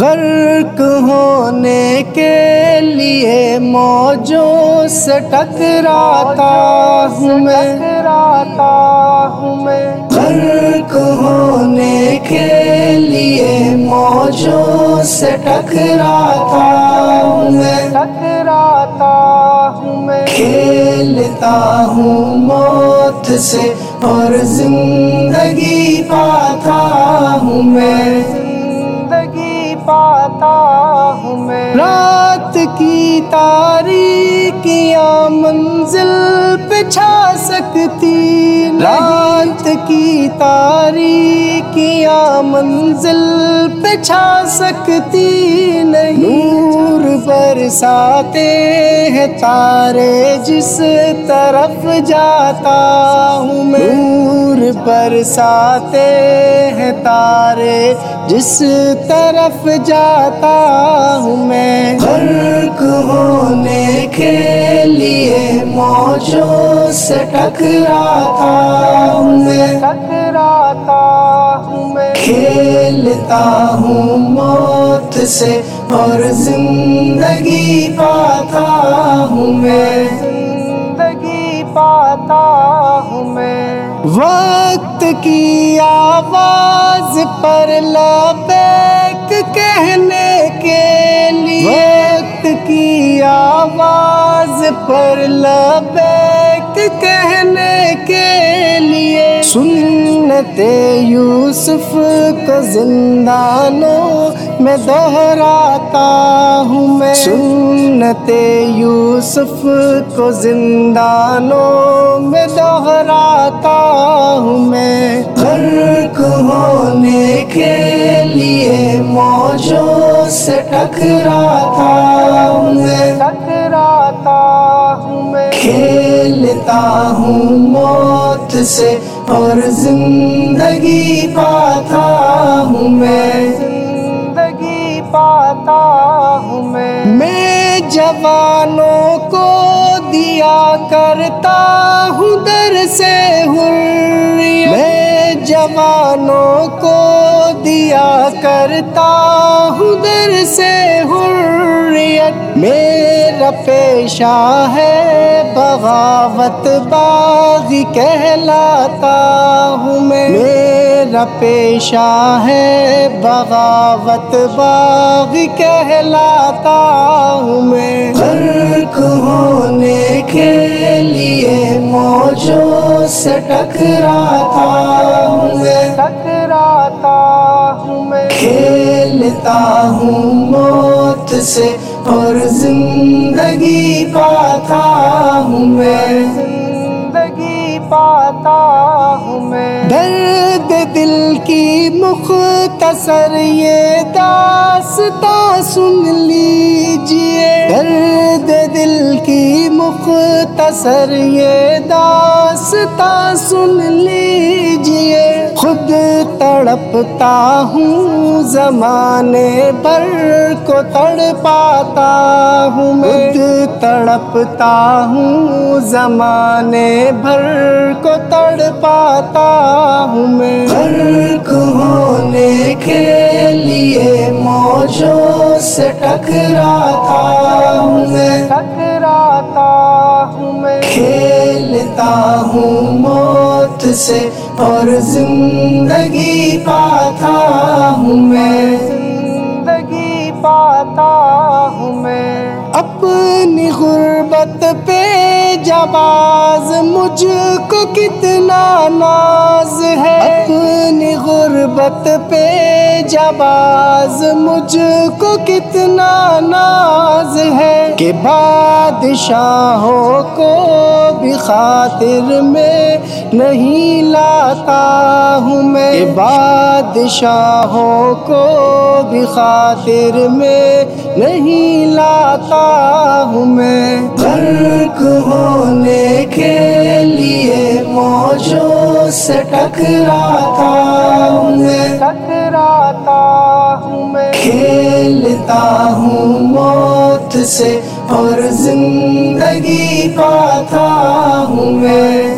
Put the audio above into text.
غرق ہونے کے لیے موجوں سے ٹکراتا ہوں میں۔ ٹکراتا ہوں میں غرق ہونے کے لیے موجوں سے ٹکراتا ہوں میں۔ ٹکراتا ہوں میں کھیلتا ہوں موت سے اور زندگی پاتا منزل پہ چھا سکتی، رات کی تاریکیاں منزل پہ چھا سکتی نہیں۔ نور برساتے ہیں تارے جس طرف جاتا ہوں میں۔ نور برساتے ہیں تارے جس طرف جاتا ہوں میں۔ غرق ہونے کے لیے موجوں سے ٹکراتا ہوں میں۔ ٹکراتا ہوں میں کھیلتا ہوں موت سے اور زندگی پاتا ہوں میں زندگی پاتا ہوں میں۔ وقت کی آواز پر لبیک کہنے کے لیے۔ کی آواز پر لبیک کہنے کے لیے۔ سنت یوسف کو زندانوں میں دہراتا ہوں میں۔ سنت یوسف کو زندانوں میں دہراتا ہوں میں۔ ہونے کے لیے موجوں سے ٹکراتا ہوں میں۔ ٹکراتا ہوں میں۔ کھیلتا ہوں موت سے اور زندگی پاتا ہوں میں۔ زندگی پاتا ہوں میں۔ میں جوانوں کو دیا کرتا ہوں در سے حریت میں جوانوں کو دیا کرتا ہوں در سے حریت۔ میرا پیشہ ہے، بغاوت باغی کہلاتا ہوں میں۔ میرا پیشہ ہے، بغاوت باغی کہلاتا ہوں میں۔ غرق ہونے کے لیے موجوں سے ٹکراتا ہوں میں کھیلتا ہوں موت سے اور زندگی پاتا ہوں میں۔ زندگی پاتا ہوں میں۔ درد دل کی مختصر یہ داستان سن لیجیے۔ درد دل کی مختصر یہ داستان سن لیجیے۔ خود تڑپتا ہوں زمانے پر کو تڑ پاتا ہوں میں۔ خود تڑپتا ہوں زمانے بھر کو تڑ پاتا ہوں میں۔ غرق ہونے کے لیے موجوں سے ٹکراتا ہوں میں۔ ٹکراتا ہوں میں۔ کھیلتا ہوں سے اور زندگی پاتا ہوں میں۔ زندگی پاتا ہوں میں۔ اپنی غربت پہ جباز مجھ کو کتنا ناز ہے۔ اپنی غربت پہ جباز مجھ کو کتنا ناز ہے۔ کہ بادشاہوں کو بھی خاطر میں نہیں لاتا ہوں میں بادشاہوں کو بھی خاطر میں نہیں لاتا ہوں میں۔ غرق ہونے کے لیے موجوں سے ٹکراتا ہوں میں۔ ٹکراتا ہوں میں۔ کھیلتا ہوں موت سے اور زندگی پاتا ہوں میں۔